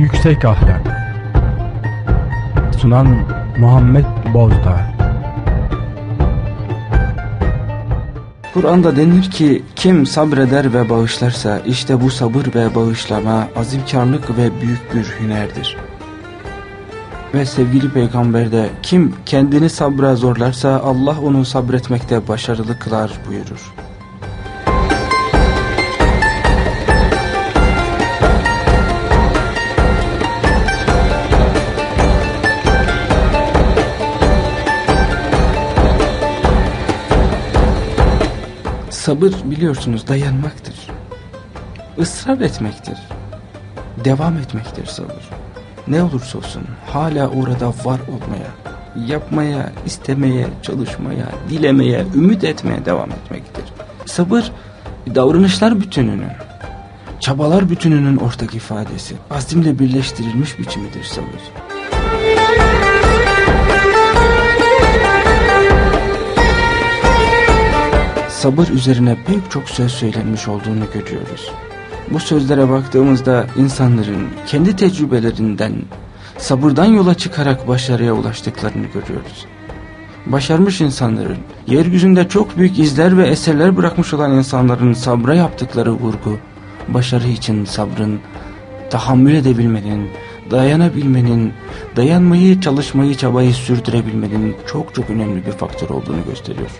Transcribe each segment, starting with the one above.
Yüksek Ahlak Sunan Muhammed Bozdağ Kur'an'da denir ki kim sabreder ve bağışlarsa işte bu sabır ve bağışlama azimkarlık ve büyük bir hünerdir. Ve sevgili peygamberde kim kendini sabra zorlarsa Allah onu sabretmekte başarılı kılar buyurur. Sabır biliyorsunuz dayanmaktır. Israr etmektir. Devam etmektir sabır. Ne olursa olsun hala orada var olmaya, yapmaya, istemeye, çalışmaya, dilemeye, ümit etmeye devam etmektir. Sabır davranışlar bütününün, çabalar bütününün ortak ifadesi. Azimle birleştirilmiş biçimidir sabır. Sabır üzerine pek çok söz söylenmiş olduğunu görüyoruz. Bu sözlere baktığımızda insanların kendi tecrübelerinden, sabırdan yola çıkarak başarıya ulaştıklarını görüyoruz. Başarmış insanların, yeryüzünde çok büyük izler ve eserler bırakmış olan insanların sabra yaptıkları vurgu, başarı için sabrın, tahammül edebilmenin, dayanabilmenin, dayanmayı, çalışmayı, çabayı sürdürebilmenin çok çok önemli bir faktör olduğunu gösteriyor.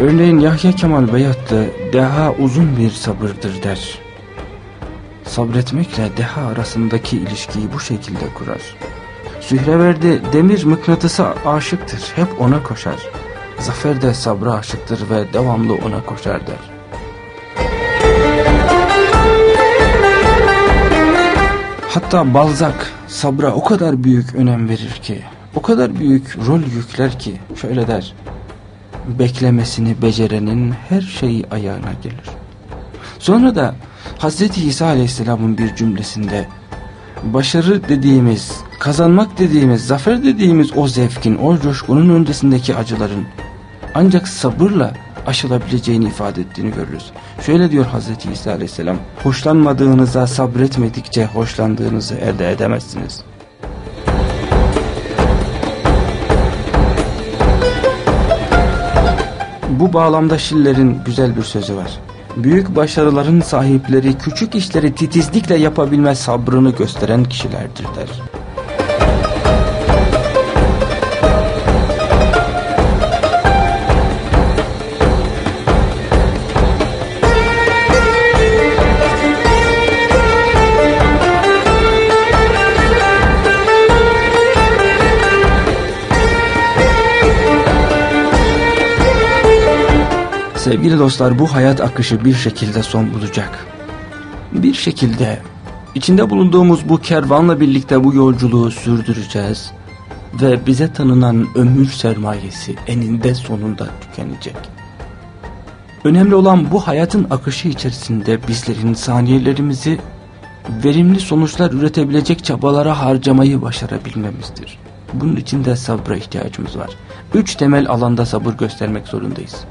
Örneğin Yahya Kemal Beyatlı deha uzun bir sabırdır der. Sabretmekle deha arasındaki ilişkiyi bu şekilde kurar. Sühreverdi demir mıknatısı aşıktır hep ona koşar. Zafer de sabra aşıktır ve devamlı ona koşar der. Hatta Balzac sabra o kadar büyük önem verir ki, o kadar büyük rol yükler ki şöyle der beklemesini becerenin her şeyi ayağına gelir. Sonra da Hz. İsa Aleyhisselam'ın bir cümlesinde başarı dediğimiz, kazanmak dediğimiz, zafer dediğimiz o zevkin, o coşkunun öncesindeki acıların ancak sabırla aşılabileceğini ifade ettiğini görürüz. Şöyle diyor Hz. İsa Aleyhisselam, hoşlanmadığınıza sabretmedikçe hoşlandığınızı elde edemezsiniz.'' Bu bağlamda Schiller'in güzel bir sözü var. Büyük başarıların sahipleri küçük işleri titizlikle yapabilme sabrını gösteren kişilerdir der. Sevgili dostlar bu hayat akışı bir şekilde son bulacak. Bir şekilde içinde bulunduğumuz bu kervanla birlikte bu yolculuğu sürdüreceğiz. Ve bize tanınan ömür sermayesi eninde sonunda tükenecek. Önemli olan bu hayatın akışı içerisinde bizlerin saniyelerimizi verimli sonuçlar üretebilecek çabalara harcamayı başarabilmemizdir. Bunun için de sabra ihtiyacımız var. Üç temel alanda sabır göstermek zorundayız.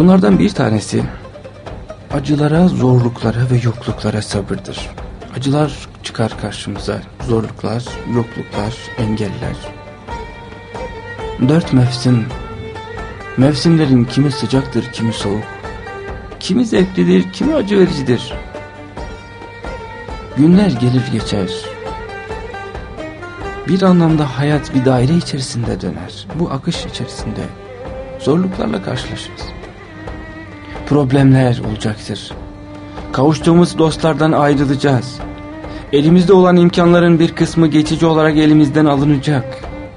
Bunlardan bir tanesi acılara, zorluklara ve yokluklara sabırdır. Acılar çıkar karşımıza, zorluklar, yokluklar, engeller. Dört mevsim, mevsimlerin kimi sıcaktır, kimi soğuk, kimi zevklidir, kimi acı vericidir. Günler gelir geçer. Bir anlamda hayat bir daire içerisinde döner. Bu akış içerisinde zorluklarla karşılaşırız problemler olacaktır. Kavuştuğumuz dostlardan ayrılacağız. Elimizde olan imkanların bir kısmı geçici olarak elimizden alınacak.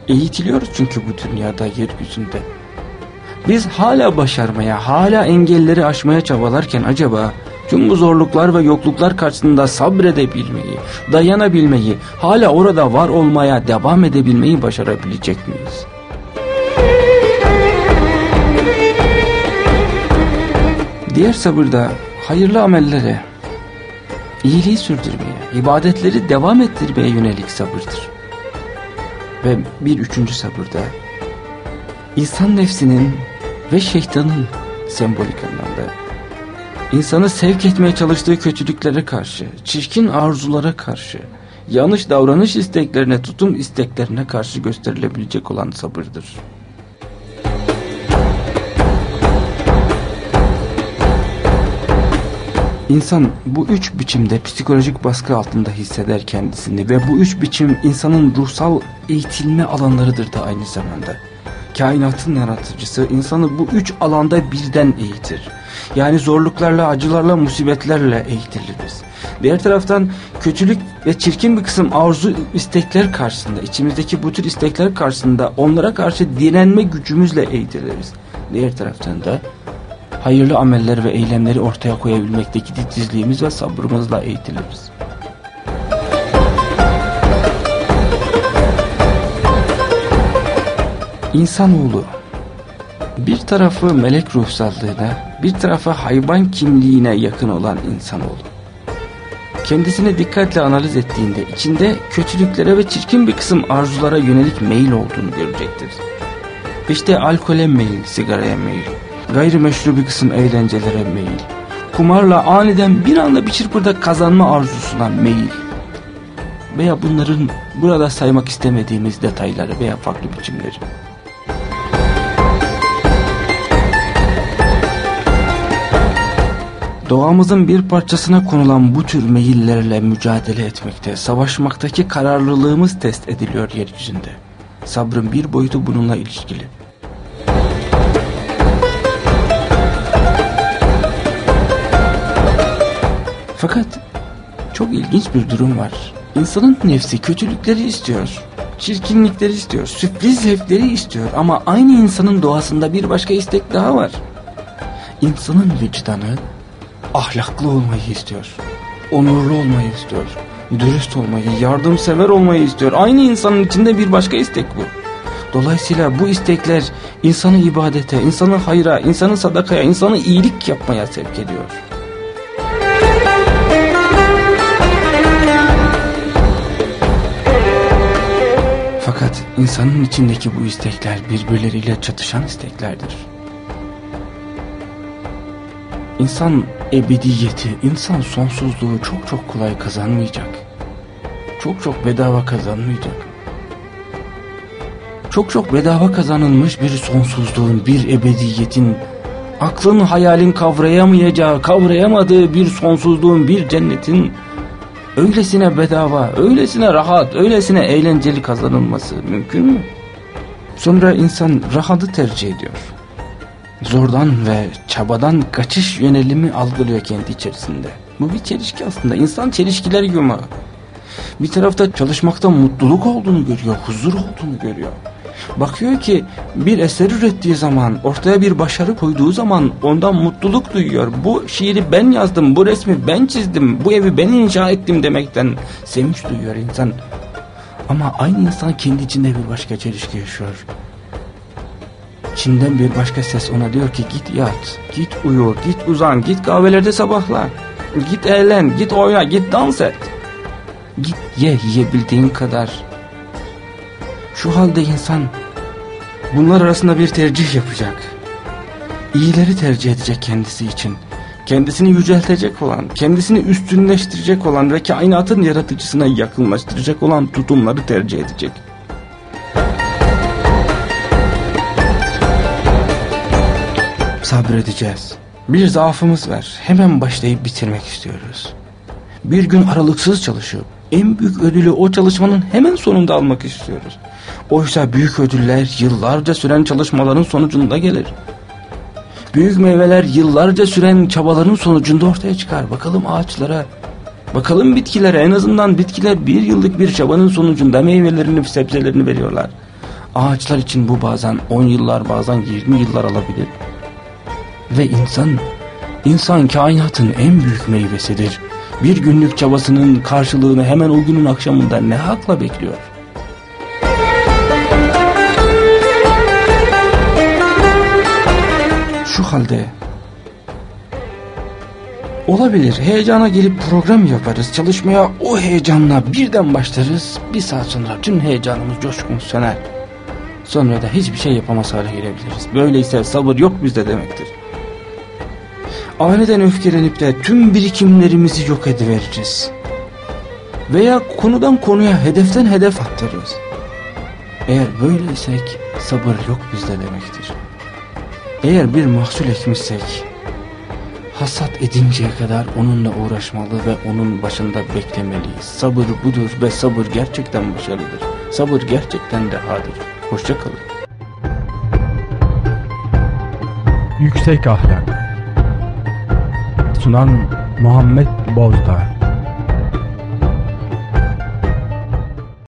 Eğitiliyoruz çünkü bu dünyada yeryüzünde. Biz hala başarmaya, hala engelleri aşmaya çabalarken acaba tüm bu zorluklar ve yokluklar karşısında sabredebilmeyi, dayanabilmeyi, hala orada var olmaya devam edebilmeyi başarabilecek miyiz? Diğer sabırda hayırlı amellere, iyiliği sürdürmeye, ibadetleri devam ettirmeye yönelik sabırdır. Ve bir üçüncü sabırda insan nefsinin ve şeytanın sembolik anlamda insanı sevk etmeye çalıştığı kötülüklere karşı, çirkin arzulara karşı, yanlış davranış isteklerine, tutum isteklerine karşı gösterilebilecek olan sabırdır. İnsan bu üç biçimde psikolojik baskı altında hisseder kendisini ve bu üç biçim insanın ruhsal eğitilme alanlarıdır da aynı zamanda. Kainatın yaratıcısı insanı bu üç alanda birden eğitir. Yani zorluklarla, acılarla, musibetlerle eğitiliriz. Diğer taraftan kötülük ve çirkin bir kısım arzu istekler karşısında, içimizdeki bu tür istekler karşısında onlara karşı direnme gücümüzle eğitiliriz. Diğer taraftan da hayırlı ameller ve eylemleri ortaya koyabilmekteki titizliğimiz ve sabrımızla eğitiliriz. İnsanoğlu bir tarafı melek ruhsallığına, bir tarafı hayvan kimliğine yakın olan insanoğlu. Kendisini dikkatle analiz ettiğinde içinde kötülüklere ve çirkin bir kısım arzulara yönelik meyil olduğunu görecektir. İşte alkole meyil, sigaraya meyil, gayrimeşru bir kısım eğlencelere meyil, kumarla aniden bir anda bir çırpıda kazanma arzusuna meyil veya bunların burada saymak istemediğimiz detayları veya farklı biçimleri. Doğamızın bir parçasına konulan bu tür meyillerle mücadele etmekte, savaşmaktaki kararlılığımız test ediliyor yeryüzünde. Sabrın bir boyutu bununla ilişkili. Fakat çok ilginç bir durum var. İnsanın nefsi kötülükleri istiyor, çirkinlikleri istiyor, sürpriz zevkleri istiyor ama aynı insanın doğasında bir başka istek daha var. İnsanın vicdanı ahlaklı olmayı istiyor. Onurlu olmayı istiyor. Dürüst olmayı, yardımsever olmayı istiyor. Aynı insanın içinde bir başka istek bu. Dolayısıyla bu istekler insanı ibadete, insanı hayra, insanı sadakaya, insanı iyilik yapmaya sevk ediyor. Fakat insanın içindeki bu istekler birbirleriyle çatışan isteklerdir. İnsan ebediyeti, insan sonsuzluğu çok çok kolay kazanmayacak. Çok çok bedava kazanmayacak. Çok çok bedava kazanılmış bir sonsuzluğun, bir ebediyetin, aklın hayalin kavrayamayacağı, kavrayamadığı bir sonsuzluğun, bir cennetin öylesine bedava, öylesine rahat, öylesine eğlenceli kazanılması mümkün mü? Sonra insan rahatı tercih ediyor zordan ve çabadan kaçış yönelimi algılıyor kendi içerisinde. Bu bir çelişki aslında. İnsan çelişkiler yumağı. Bir tarafta çalışmakta mutluluk olduğunu görüyor, huzur olduğunu görüyor. Bakıyor ki bir eser ürettiği zaman, ortaya bir başarı koyduğu zaman ondan mutluluk duyuyor. Bu şiiri ben yazdım, bu resmi ben çizdim, bu evi ben inşa ettim demekten sevinç duyuyor insan. Ama aynı insan kendi içinde bir başka çelişki yaşıyor. İçinden bir başka ses ona diyor ki git yat, git uyu, git uzan, git kahvelerde sabahla. Git eğlen, git oyna, git dans et. Git ye yiyebildiğin kadar. Şu halde insan bunlar arasında bir tercih yapacak. İyileri tercih edecek kendisi için. Kendisini yüceltecek olan, kendisini üstünleştirecek olan ve kainatın yaratıcısına yakınlaştıracak olan tutumları tercih edecek. sabredeceğiz. Bir zaafımız var. Hemen başlayıp bitirmek istiyoruz. Bir gün aralıksız çalışıp en büyük ödülü o çalışmanın hemen sonunda almak istiyoruz. Oysa büyük ödüller yıllarca süren çalışmaların sonucunda gelir. Büyük meyveler yıllarca süren çabaların sonucunda ortaya çıkar. Bakalım ağaçlara, bakalım bitkilere en azından bitkiler bir yıllık bir çabanın sonucunda meyvelerini, sebzelerini veriyorlar. Ağaçlar için bu bazen 10 yıllar bazen 20 yıllar alabilir. Ve insan, insan kainatın en büyük meyvesidir. Bir günlük çabasının karşılığını hemen o günün akşamında ne hakla bekliyor? Şu halde Olabilir. Heyecana gelip program yaparız. Çalışmaya o heyecanla birden başlarız. Bir saat sonra tüm heyecanımız coşkun söner. Sonra da hiçbir şey yapamaz hale gelebiliriz. Böyleyse sabır yok bizde demektir. Aniden öfkelenip de tüm birikimlerimizi yok ediveririz. Veya konudan konuya hedeften hedef attırırız. Eğer böyleysek sabır yok bizde demektir. Eğer bir mahsul ekmişsek hasat edinceye kadar onunla uğraşmalı ve onun başında beklemeliyiz. Sabır budur ve sabır gerçekten başarılıdır. Sabır gerçekten dehadır. Hoşçakalın. Yüksek Ahlak Sunan Muhammed Bozdağ